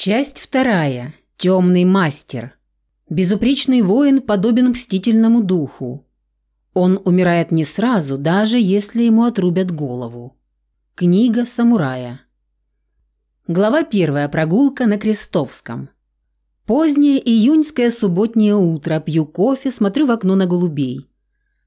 Часть вторая. Темный мастер. Безупречный воин подобен мстительному духу. Он умирает не сразу, даже если ему отрубят голову. Книга самурая. Глава первая. Прогулка на Крестовском. Позднее июньское субботнее утро. Пью кофе, смотрю в окно на голубей.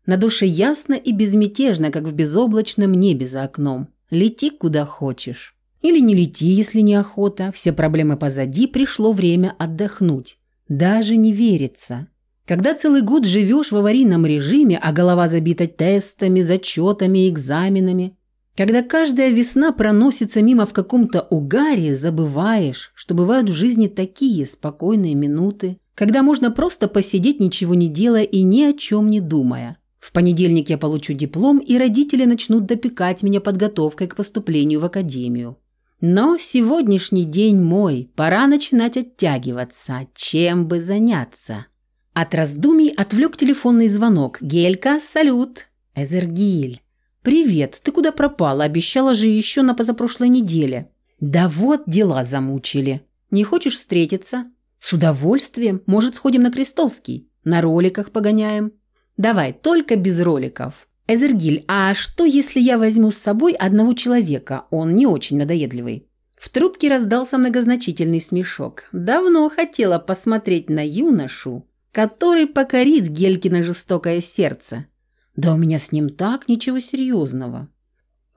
На душе ясно и безмятежно, как в безоблачном небе за окном. Лети куда хочешь. Или не лети, если не охота. Все проблемы позади, пришло время отдохнуть. Даже не верится. Когда целый год живешь в аварийном режиме, а голова забита тестами, зачетами, экзаменами, когда каждая весна проносится мимо в каком-то угаре, забываешь, что бывают в жизни такие спокойные минуты, когда можно просто посидеть, ничего не делая и ни о чем не думая. В понедельник я получу диплом, и родители начнут допекать меня подготовкой к поступлению в академию. Но сегодняшний день мой, пора начинать оттягиваться, чем бы заняться. От раздумий отвлек телефонный звонок. «Гелька, салют!» «Эзергиль!» «Привет, ты куда пропала? Обещала же еще на позапрошлой неделе». «Да вот дела замучили. Не хочешь встретиться?» «С удовольствием. Может, сходим на Крестовский? На роликах погоняем?» «Давай, только без роликов. «Эзергиль, а что, если я возьму с собой одного человека? Он не очень надоедливый». В трубке раздался многозначительный смешок. Давно хотела посмотреть на юношу, который покорит Гелькино жестокое сердце. Да у меня с ним так, ничего серьезного.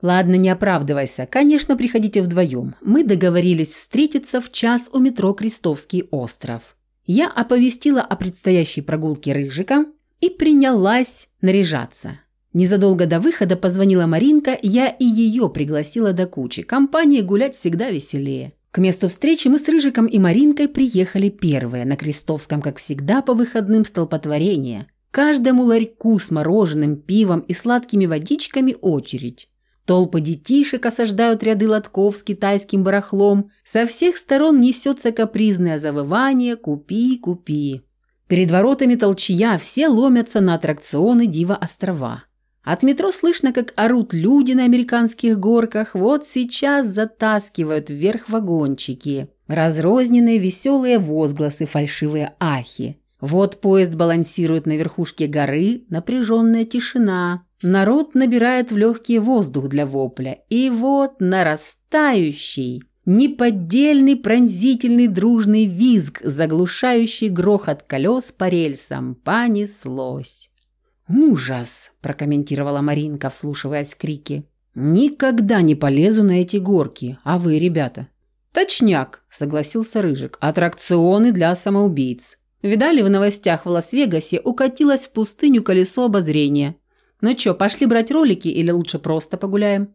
Ладно, не оправдывайся. Конечно, приходите вдвоем. Мы договорились встретиться в час у метро Крестовский остров. Я оповестила о предстоящей прогулке Рыжика и принялась наряжаться. Незадолго до выхода позвонила Маринка, я и ее пригласила до кучи. Компании гулять всегда веселее. К месту встречи мы с Рыжиком и Маринкой приехали первые. На Крестовском, как всегда, по выходным столпотворение. Каждому ларьку с мороженым, пивом и сладкими водичками очередь. Толпы детишек осаждают ряды лотков с китайским барахлом. Со всех сторон несется капризное завывание «Купи, купи». Перед воротами толчья все ломятся на аттракционы Дива острова. От метро слышно, как орут люди на американских горках. Вот сейчас затаскивают вверх вагончики. Разрозненные веселые возгласы, фальшивые ахи. Вот поезд балансирует на верхушке горы, напряженная тишина. Народ набирает в легкий воздух для вопля. И вот нарастающий, неподдельный пронзительный дружный визг, заглушающий грохот колес по рельсам, понеслось. «Ужас!» – прокомментировала Маринка, вслушиваясь в крики. «Никогда не полезу на эти горки. А вы, ребята?» «Точняк», – согласился Рыжик. «Аттракционы для самоубийц. Видали в новостях в Лас-Вегасе укатилось в пустыню колесо обозрения. Ну чё, пошли брать ролики или лучше просто погуляем?»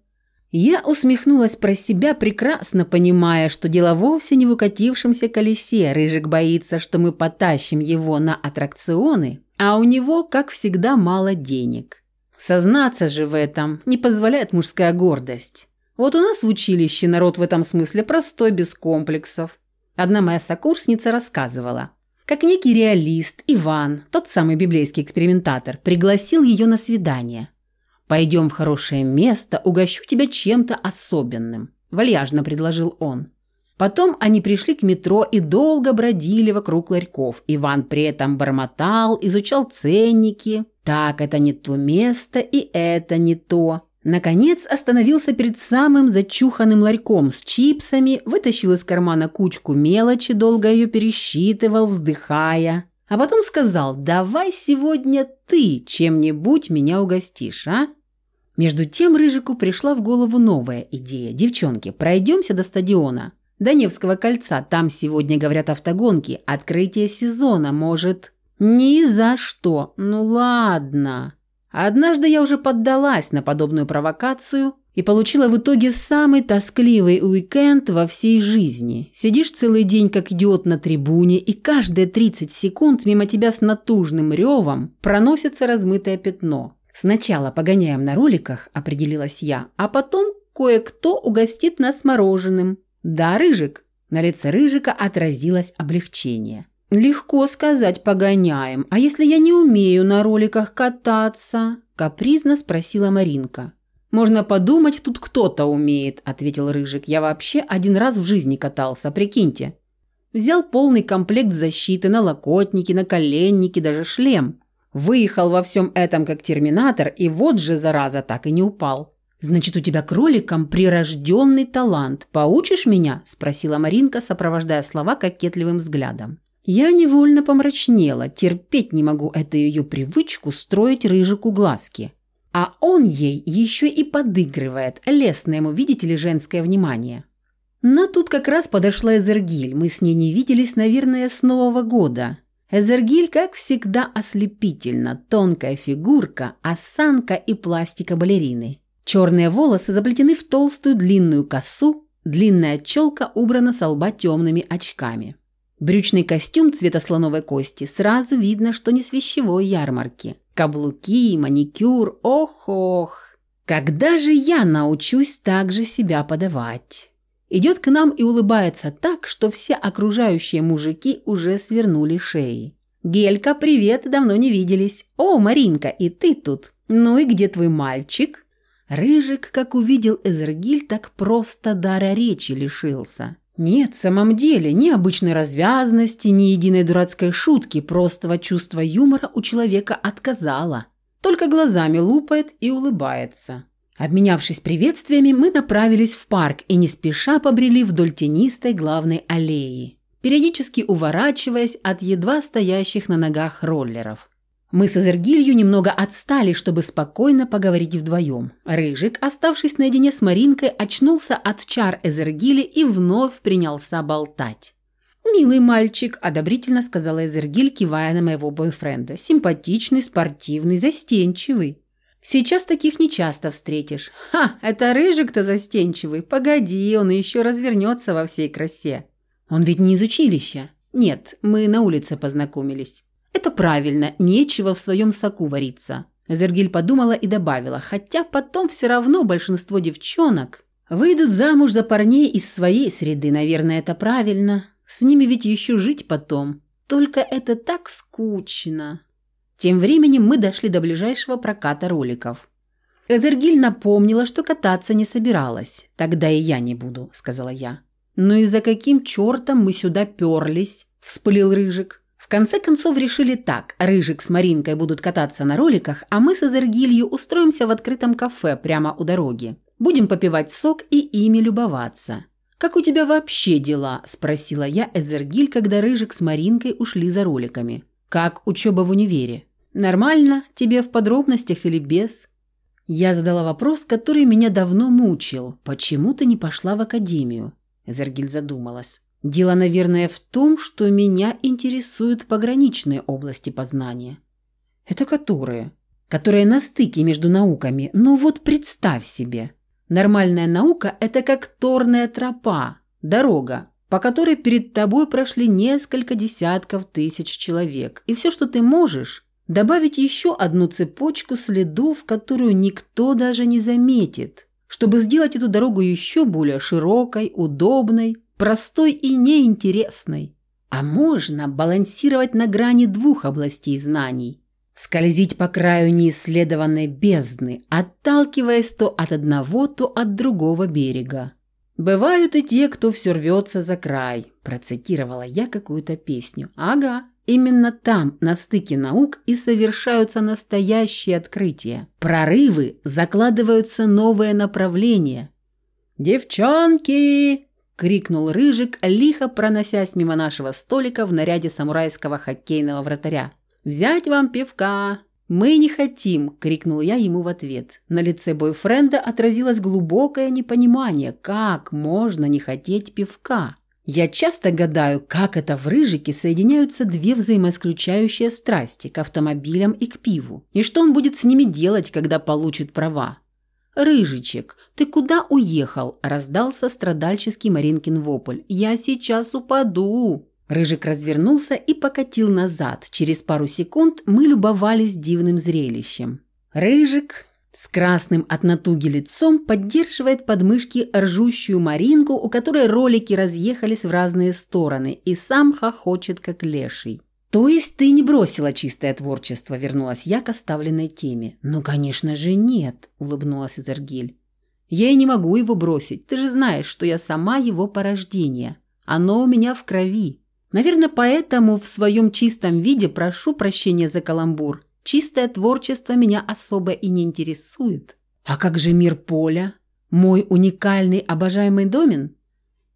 Я усмехнулась про себя, прекрасно понимая, что дело вовсе не в укатившемся колесе. Рыжик боится, что мы потащим его на аттракционы, а у него, как всегда, мало денег. Сознаться же в этом не позволяет мужская гордость. Вот у нас в училище народ в этом смысле простой, без комплексов. Одна моя сокурсница рассказывала, как некий реалист Иван, тот самый библейский экспериментатор, пригласил ее на свидание. «Пойдем в хорошее место, угощу тебя чем-то особенным», – вальяжно предложил он. Потом они пришли к метро и долго бродили вокруг ларьков. Иван при этом бормотал, изучал ценники. Так, это не то место и это не то. Наконец остановился перед самым зачуханным ларьком с чипсами, вытащил из кармана кучку мелочи, долго ее пересчитывал, вздыхая. А потом сказал, давай сегодня ты чем-нибудь меня угостишь, а? Между тем Рыжику пришла в голову новая идея. Девчонки, пройдемся до стадиона. До Невского кольца. Там сегодня, говорят, автогонки. Открытие сезона, может... Ни за что. Ну ладно. Однажды я уже поддалась на подобную провокацию и получила в итоге самый тоскливый уикенд во всей жизни. Сидишь целый день как идиот на трибуне, и каждые 30 секунд мимо тебя с натужным ревом проносится размытое пятно. Сначала погоняем на роликах, определилась я, а потом кое-кто угостит нас мороженым. «Да, Рыжик?» На лице Рыжика отразилось облегчение. «Легко сказать погоняем. А если я не умею на роликах кататься?» Капризно спросила Маринка. «Можно подумать, тут кто-то умеет», – ответил Рыжик. «Я вообще один раз в жизни катался, прикиньте». Взял полный комплект защиты, налокотники, наколенники, даже шлем. Выехал во всем этом как терминатор, и вот же, зараза, так и не упал. «Значит, у тебя кроликом прирожденный талант. Поучишь меня?» – спросила Маринка, сопровождая слова кокетливым взглядом. Я невольно помрачнела, терпеть не могу эту ее привычку строить рыжику глазки. А он ей еще и подыгрывает, лестно ему, видите ли, женское внимание. Но тут как раз подошла Эзергиль, мы с ней не виделись, наверное, с Нового года. Эзергиль, как всегда, ослепительно, тонкая фигурка, осанка и пластика балерины. Черные волосы заплетены в толстую длинную косу, длинная челка убрана со лба темными очками. Брючный костюм цвета слоновой кости, сразу видно, что не с вещевой ярмарки. Каблуки, маникюр, ох-ох. Когда же я научусь так же себя подавать? Идет к нам и улыбается так, что все окружающие мужики уже свернули шеи. «Гелька, привет, давно не виделись. О, Маринка, и ты тут. Ну и где твой мальчик?» Рыжик, как увидел Эзергиль, так просто дара речи лишился. Нет, в самом деле, ни обычной развязности, ни единой дурацкой шутки, простого чувства юмора у человека отказало. Только глазами лупает и улыбается. Обменявшись приветствиями, мы направились в парк и не спеша побрели вдоль тенистой главной аллеи, периодически уворачиваясь от едва стоящих на ногах роллеров. Мы с Азергилью немного отстали, чтобы спокойно поговорить вдвоем. Рыжик, оставшись наедине с Маринкой, очнулся от чар Эзергили и вновь принялся болтать. «Милый мальчик», – одобрительно сказала Эзергиль, кивая на моего бойфренда. «Симпатичный, спортивный, застенчивый. Сейчас таких не часто встретишь. Ха, это Рыжик-то застенчивый. Погоди, он еще развернется во всей красе. Он ведь не из училища. Нет, мы на улице познакомились». Это правильно, нечего в своем соку вариться. Зергиль подумала и добавила, хотя потом все равно большинство девчонок выйдут замуж за парней из своей среды, наверное, это правильно. С ними ведь еще жить потом. Только это так скучно. Тем временем мы дошли до ближайшего проката роликов. Эзергиль напомнила, что кататься не собиралась. «Тогда и я не буду», — сказала я. «Ну и за каким чертом мы сюда перлись?» — вспылил Рыжик конце концов решили так. Рыжик с Маринкой будут кататься на роликах, а мы с Эзергилью устроимся в открытом кафе прямо у дороги. Будем попивать сок и ими любоваться. «Как у тебя вообще дела?» – спросила я Эзергиль, когда Рыжик с Маринкой ушли за роликами. «Как учеба в универе?» «Нормально. Тебе в подробностях или без?» Я задала вопрос, который меня давно мучил. «Почему ты не пошла в академию?» Эзергиль задумалась. Дело, наверное, в том, что меня интересуют пограничные области познания. Это которые? Которые на стыке между науками. Но вот представь себе. Нормальная наука – это как торная тропа, дорога, по которой перед тобой прошли несколько десятков тысяч человек. И все, что ты можешь – добавить еще одну цепочку следов, которую никто даже не заметит, чтобы сделать эту дорогу еще более широкой, удобной, простой и неинтересной. А можно балансировать на грани двух областей знаний, скользить по краю неисследованной бездны, отталкиваясь то от одного, то от другого берега. «Бывают и те, кто все рвется за край», – процитировала я какую-то песню. «Ага, именно там, на стыке наук, и совершаются настоящие открытия. Прорывы, закладываются новые направления». «Девчонки!» Крикнул Рыжик, лихо проносясь мимо нашего столика в наряде самурайского хоккейного вратаря. «Взять вам пивка!» «Мы не хотим!» – крикнул я ему в ответ. На лице бойфренда отразилось глубокое непонимание, как можно не хотеть пивка. Я часто гадаю, как это в Рыжике соединяются две взаимоисключающие страсти к автомобилям и к пиву. И что он будет с ними делать, когда получит права? «Рыжичек, ты куда уехал?» – раздался страдальческий Маринкин вопль. «Я сейчас упаду!» Рыжик развернулся и покатил назад. Через пару секунд мы любовались дивным зрелищем. Рыжик с красным от натуги лицом поддерживает подмышки ржущую Маринку, у которой ролики разъехались в разные стороны, и сам хохочет, как леший. «То есть ты не бросила чистое творчество?» – вернулась я к оставленной теме. «Ну, конечно же, нет», – улыбнулась Изергиль. «Я и не могу его бросить. Ты же знаешь, что я сама его порождение. Оно у меня в крови. Наверное, поэтому в своем чистом виде прошу прощения за каламбур. Чистое творчество меня особо и не интересует. А как же мир поля? Мой уникальный обожаемый домен?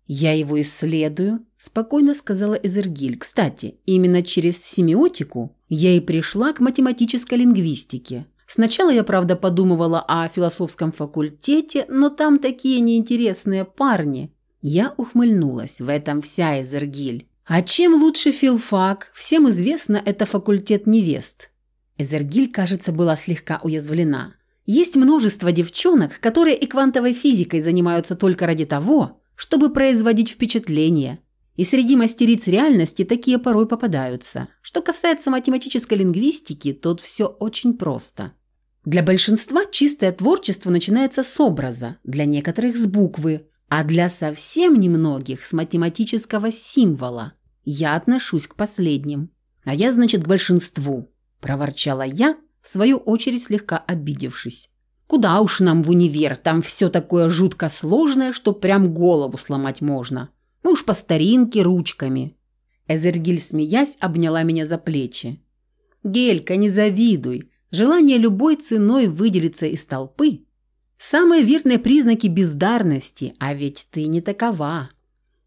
Я его исследую, спокойно сказала Эзергиль. Кстати, именно через семиотику я и пришла к математической лингвистике. Сначала я, правда, подумывала о философском факультете, но там такие неинтересные парни. Я ухмыльнулась. В этом вся Эзергиль. А чем лучше филфак? Всем известно, это факультет невест. Эзергиль, кажется, была слегка уязвлена. Есть множество девчонок, которые и квантовой физикой занимаются только ради того, чтобы производить впечатление. И среди мастериц реальности такие порой попадаются. Что касается математической лингвистики, тут все очень просто. Для большинства чистое творчество начинается с образа, для некоторых с буквы, а для совсем немногих с математического символа. Я отношусь к последним. А я, значит, к большинству, проворчала я, в свою очередь слегка обидевшись. Куда уж нам в универ, там все такое жутко сложное, что прям голову сломать можно. Мы уж по старинке ручками. Эзергиль, смеясь, обняла меня за плечи. «Гелька, не завидуй. Желание любой ценой выделиться из толпы – самые верные признаки бездарности, а ведь ты не такова.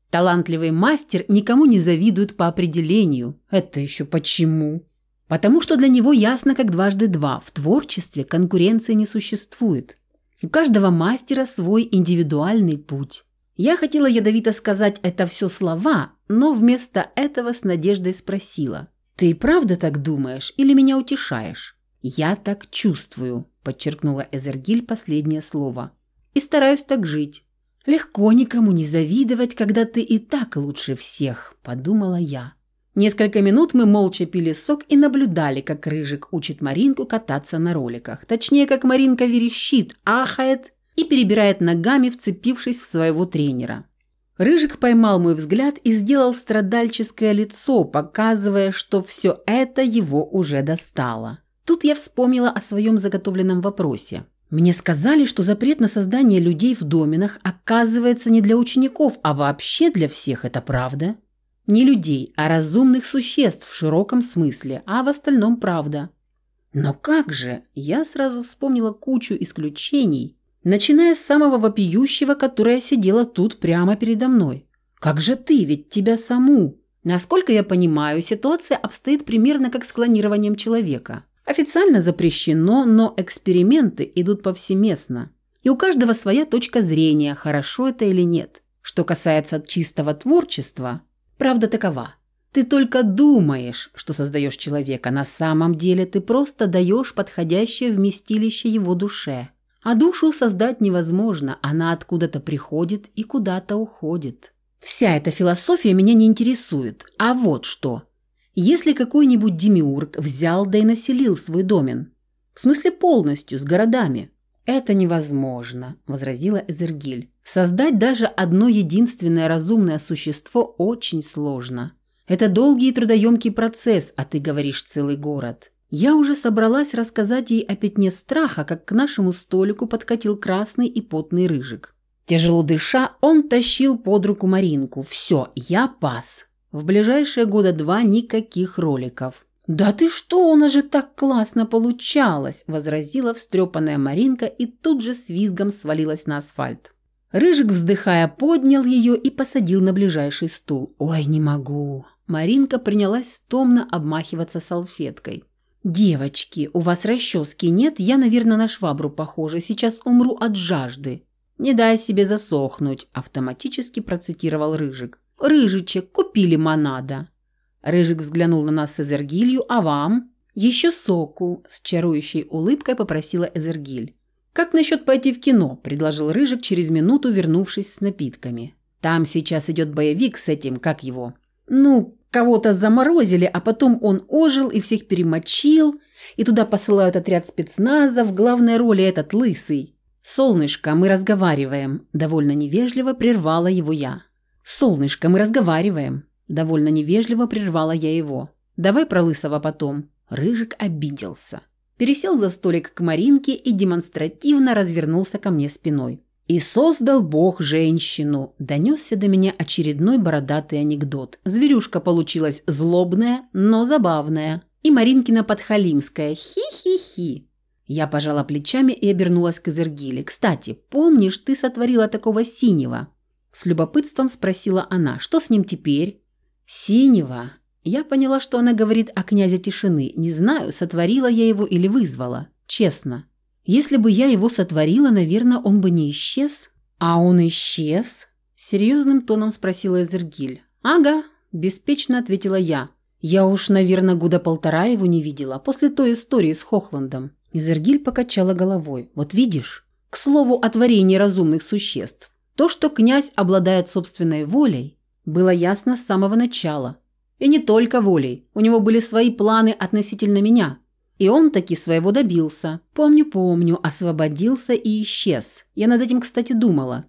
Талантливый мастер никому не завидует по определению. Это еще почему?» Потому что для него ясно как дважды два. В творчестве конкуренции не существует. У каждого мастера свой индивидуальный путь. Я хотела ядовито сказать это все слова, но вместо этого с надеждой спросила. «Ты правда так думаешь или меня утешаешь?» «Я так чувствую», – подчеркнула Эзергиль последнее слово. «И стараюсь так жить». «Легко никому не завидовать, когда ты и так лучше всех», – подумала я. Несколько минут мы молча пили сок и наблюдали, как Рыжик учит Маринку кататься на роликах. Точнее, как Маринка верещит, ахает и перебирает ногами, вцепившись в своего тренера. Рыжик поймал мой взгляд и сделал страдальческое лицо, показывая, что все это его уже достало. Тут я вспомнила о своем заготовленном вопросе. Мне сказали, что запрет на создание людей в доменах оказывается не для учеников, а вообще для всех. Это правда? Не людей, а разумных существ в широком смысле, а в остальном правда. Но как же? Я сразу вспомнила кучу исключений, начиная с самого вопиющего, которое сидело тут прямо передо мной. Как же ты, ведь тебя саму? Насколько я понимаю, ситуация обстоит примерно как с клонированием человека. Официально запрещено, но эксперименты идут повсеместно. И у каждого своя точка зрения, хорошо это или нет. Что касается чистого творчества, Правда такова. Ты только думаешь, что создаешь человека, на самом деле ты просто даешь подходящее вместилище его душе. А душу создать невозможно, она откуда-то приходит и куда-то уходит. Вся эта философия меня не интересует. А вот что. Если какой-нибудь демиург взял да и населил свой домен, в смысле полностью, с городами, «Это невозможно», – возразила Эзергиль. «Создать даже одно единственное разумное существо очень сложно. Это долгий и трудоемкий процесс, а ты говоришь целый город». Я уже собралась рассказать ей о пятне страха, как к нашему столику подкатил красный и потный рыжик. Тяжело дыша, он тащил под руку Маринку. «Все, я пас. В ближайшие года два никаких роликов. «Да ты что, у нас же так классно получалось!» – возразила встрепанная Маринка и тут же с визгом свалилась на асфальт. Рыжик, вздыхая, поднял ее и посадил на ближайший стул. «Ой, не могу!» Маринка принялась томно обмахиваться салфеткой. «Девочки, у вас расчески нет? Я, наверное, на швабру похожа. Сейчас умру от жажды». «Не дай себе засохнуть», – автоматически процитировал Рыжик. «Рыжичек, купи лимонада». Рыжик взглянул на нас с Эзергилью. «А вам?» «Еще соку», – с чарующей улыбкой попросила Эзергиль. «Как насчет пойти в кино?» – предложил Рыжик через минуту, вернувшись с напитками. «Там сейчас идет боевик с этим, как его?» «Ну, кого-то заморозили, а потом он ожил и всех перемочил, и туда посылают отряд спецназа, в главной роли этот лысый». «Солнышко, мы разговариваем», – довольно невежливо прервала его я. «Солнышко, мы разговариваем». Довольно невежливо прервала я его. «Давай про Лысого потом». Рыжик обиделся. Пересел за столик к Маринке и демонстративно развернулся ко мне спиной. «И создал Бог женщину», – донесся до меня очередной бородатый анекдот. Зверюшка получилась злобная, но забавная. И Маринкина подхалимская «Хи-хи-хи». Я пожала плечами и обернулась к Изергиле. «Кстати, помнишь, ты сотворила такого синего?» С любопытством спросила она. «Что с ним теперь?» «Синего?» Я поняла, что она говорит о князе тишины. Не знаю, сотворила я его или вызвала. Честно. Если бы я его сотворила, наверное, он бы не исчез. А он исчез? Серьезным тоном спросила Эзергиль. «Ага», – беспечно ответила я. «Я уж, наверное, года полтора его не видела, после той истории с Хохландом». Изергиль покачала головой. «Вот видишь? К слову о творении разумных существ. То, что князь обладает собственной волей, было ясно с самого начала. И не только волей. У него были свои планы относительно меня. И он таки своего добился. Помню, помню, освободился и исчез. Я над этим, кстати, думала.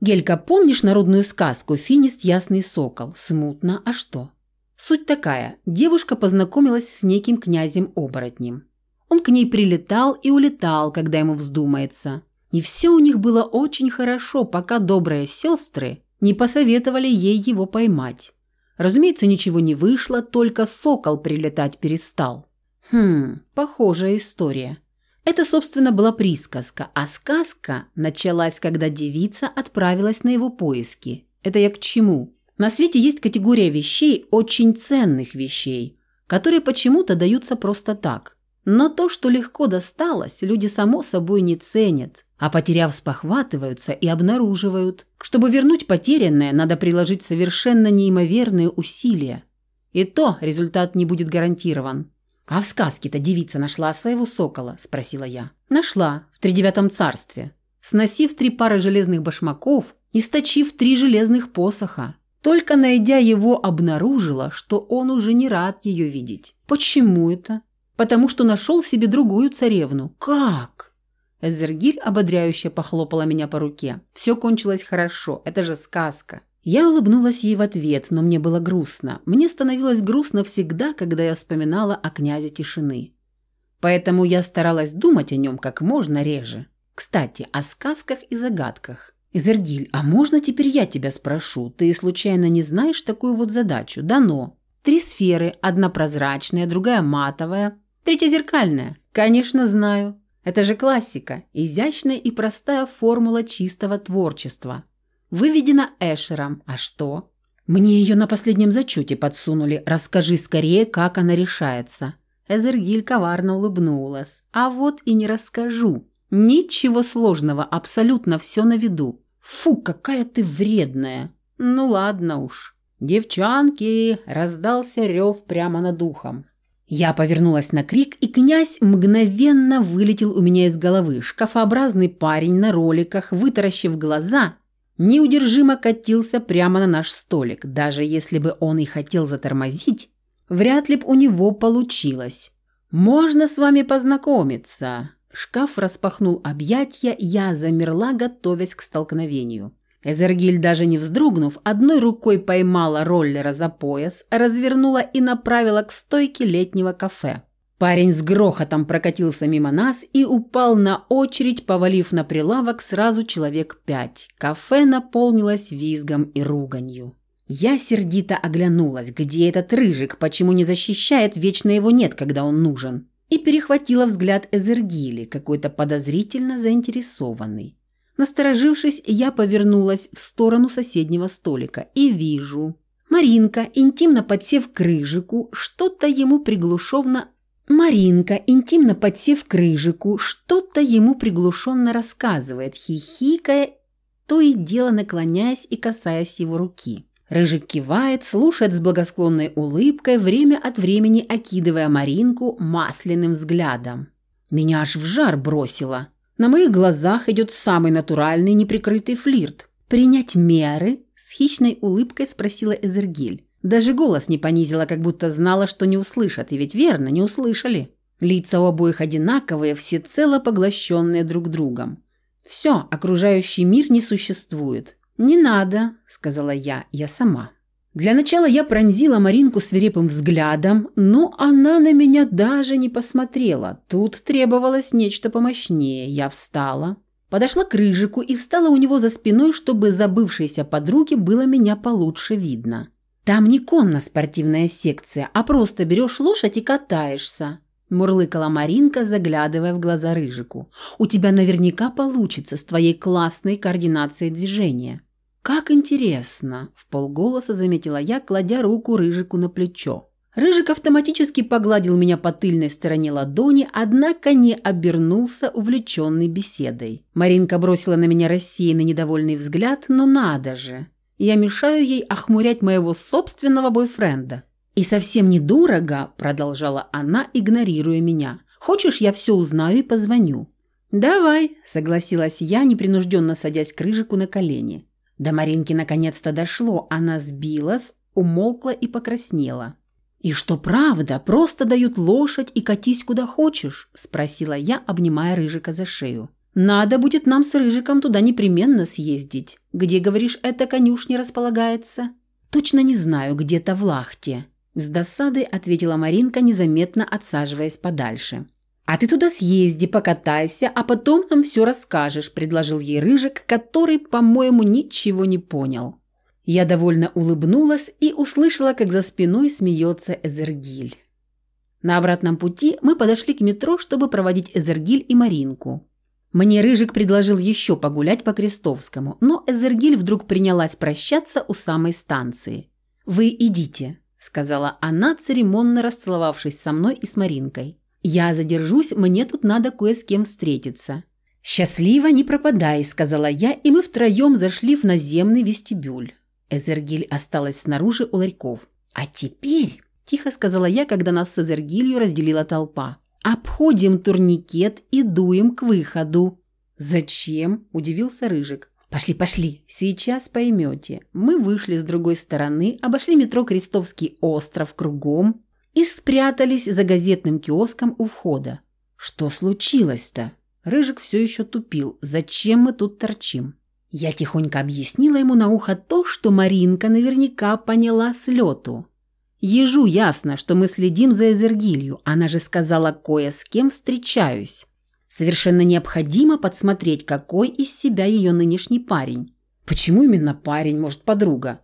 Гелька, помнишь народную сказку «Финист ясный сокол»? Смутно, а что? Суть такая. Девушка познакомилась с неким князем-оборотнем. Он к ней прилетал и улетал, когда ему вздумается. И все у них было очень хорошо, пока добрые сестры не посоветовали ей его поймать. Разумеется, ничего не вышло, только сокол прилетать перестал. Хм, похожая история. Это, собственно, была присказка, а сказка началась, когда девица отправилась на его поиски. Это я к чему? На свете есть категория вещей, очень ценных вещей, которые почему-то даются просто так. Но то, что легко досталось, люди само собой не ценят, а потеряв спохватываются и обнаруживают. Чтобы вернуть потерянное, надо приложить совершенно неимоверные усилия. И то результат не будет гарантирован. «А в сказке-то девица нашла своего сокола?» – спросила я. «Нашла, в тридевятом царстве, сносив три пары железных башмаков и сточив три железных посоха. Только найдя его, обнаружила, что он уже не рад ее видеть. Почему это? потому что нашел себе другую царевну. Как? Эзергиль ободряюще похлопала меня по руке. Все кончилось хорошо, это же сказка. Я улыбнулась ей в ответ, но мне было грустно. Мне становилось грустно всегда, когда я вспоминала о князе тишины. Поэтому я старалась думать о нем как можно реже. Кстати, о сказках и загадках. Изергиль, а можно теперь я тебя спрошу? Ты случайно не знаешь такую вот задачу? Дано. Три сферы, одна прозрачная, другая матовая, Третья зеркальная. Конечно, знаю. Это же классика. Изящная и простая формула чистого творчества. Выведена Эшером. А что? Мне ее на последнем зачете подсунули. Расскажи скорее, как она решается. Эзергиль коварно улыбнулась. А вот и не расскажу. Ничего сложного, абсолютно все на виду. Фу, какая ты вредная. Ну ладно уж. «Девчонки!» – раздался рев прямо над ухом. Я повернулась на крик, и князь мгновенно вылетел у меня из головы. Шкафообразный парень на роликах, вытаращив глаза, неудержимо катился прямо на наш столик. Даже если бы он и хотел затормозить, вряд ли б у него получилось. «Можно с вами познакомиться?» Шкаф распахнул объятья, я замерла, готовясь к столкновению. Эзергиль, даже не вздрогнув, одной рукой поймала роллера за пояс, развернула и направила к стойке летнего кафе. Парень с грохотом прокатился мимо нас и упал на очередь, повалив на прилавок сразу человек пять. Кафе наполнилось визгом и руганью. Я сердито оглянулась, где этот рыжик, почему не защищает, вечно его нет, когда он нужен. И перехватила взгляд Эзергили, какой-то подозрительно заинтересованный. Насторожившись, я повернулась в сторону соседнего столика и вижу. Маринка, интимно подсев к рыжику, что-то ему приглушенно... Маринка, интимно подсев к рыжику, что-то ему приглушенно рассказывает, хихикая, то и дело наклоняясь и касаясь его руки. Рыжик кивает, слушает с благосклонной улыбкой, время от времени окидывая Маринку масляным взглядом. Меня аж в жар бросило. На моих глазах идет самый натуральный неприкрытый флирт. «Принять меры?» – с хищной улыбкой спросила Эзергиль. Даже голос не понизила, как будто знала, что не услышат. И ведь верно, не услышали. Лица у обоих одинаковые, всецело поглощенные друг другом. Все, окружающий мир не существует. «Не надо», – сказала я, – «я сама». Для начала я пронзила Маринку свирепым взглядом, но она на меня даже не посмотрела. Тут требовалось нечто помощнее. Я встала, Подошла к Рыжику и встала у него за спиной, чтобы забывшейся подруге было меня получше видно. «Там не конно-спортивная секция, а просто берешь лошадь и катаешься», – мурлыкала Маринка, заглядывая в глаза Рыжику. «У тебя наверняка получится с твоей классной координацией движения». «Как интересно!» – в полголоса заметила я, кладя руку Рыжику на плечо. Рыжик автоматически погладил меня по тыльной стороне ладони, однако не обернулся увлеченной беседой. Маринка бросила на меня рассеянный недовольный взгляд, но надо же. Я мешаю ей охмурять моего собственного бойфренда. «И совсем недорого», – продолжала она, игнорируя меня. «Хочешь, я все узнаю и позвоню?» «Давай», – согласилась я, непринужденно садясь к Рыжику на колени. До Маринки наконец-то дошло. Она сбилась, умолкла и покраснела. «И что правда, просто дают лошадь и катись куда хочешь?» – спросила я, обнимая Рыжика за шею. «Надо будет нам с Рыжиком туда непременно съездить. Где, говоришь, эта конюшня располагается?» «Точно не знаю, где-то в Лахте», – с досадой ответила Маринка, незаметно отсаживаясь подальше. «А ты туда съезди, покатайся, а потом нам все расскажешь», – предложил ей Рыжик, который, по-моему, ничего не понял. Я довольно улыбнулась и услышала, как за спиной смеется Эзергиль. На обратном пути мы подошли к метро, чтобы проводить Эзергиль и Маринку. Мне Рыжик предложил еще погулять по Крестовскому, но Эзергиль вдруг принялась прощаться у самой станции. «Вы идите», – сказала она, церемонно расцеловавшись со мной и с Маринкой. «Я задержусь, мне тут надо кое с кем встретиться». «Счастливо не пропадай», – сказала я, и мы втроем зашли в наземный вестибюль. Эзергиль осталась снаружи у ларьков. «А теперь», – тихо сказала я, когда нас с Эзергилью разделила толпа, – «обходим турникет и дуем к выходу». «Зачем?» – удивился Рыжик. «Пошли, пошли, сейчас поймете». Мы вышли с другой стороны, обошли метро Крестовский остров кругом и спрятались за газетным киоском у входа. «Что случилось-то?» Рыжик все еще тупил. «Зачем мы тут торчим?» Я тихонько объяснила ему на ухо то, что Маринка наверняка поняла с лету. Ежу ясно, что мы следим за Эзергилью. Она же сказала, кое с кем встречаюсь. Совершенно необходимо подсмотреть, какой из себя ее нынешний парень. Почему именно парень, может, подруга?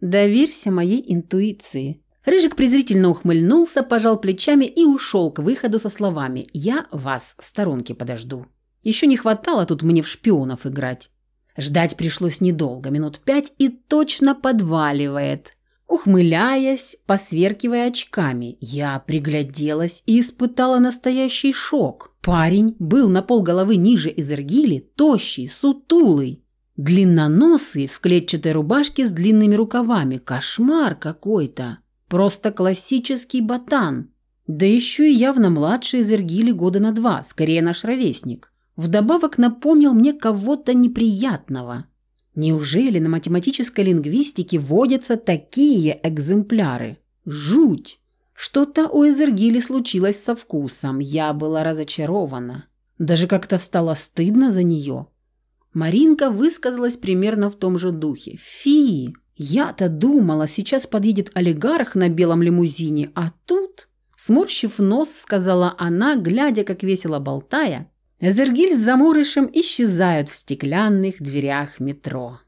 Доверься моей интуиции. Рыжик презрительно ухмыльнулся, пожал плечами и ушел к выходу со словами «Я вас в сторонке подожду». Еще не хватало тут мне в шпионов играть. Ждать пришлось недолго, минут пять, и точно подваливает. Ухмыляясь, посверкивая очками, я пригляделась и испытала настоящий шок. Парень был на полголовы ниже Изергили, тощий, сутулый, длинноносый, в клетчатой рубашке с длинными рукавами. Кошмар какой-то. Просто классический ботан. Да еще и явно младше Изергили года на два, скорее наш ровесник. Вдобавок напомнил мне кого-то неприятного. Неужели на математической лингвистике водятся такие экземпляры? Жуть! Что-то у Эзергили случилось со вкусом. Я была разочарована. Даже как-то стало стыдно за нее. Маринка высказалась примерно в том же духе. «Фи! Я-то думала, сейчас подъедет олигарх на белом лимузине, а тут...» Сморщив нос, сказала она, глядя, как весело болтая, Эзергиль с заморышем исчезают в стеклянных дверях метро.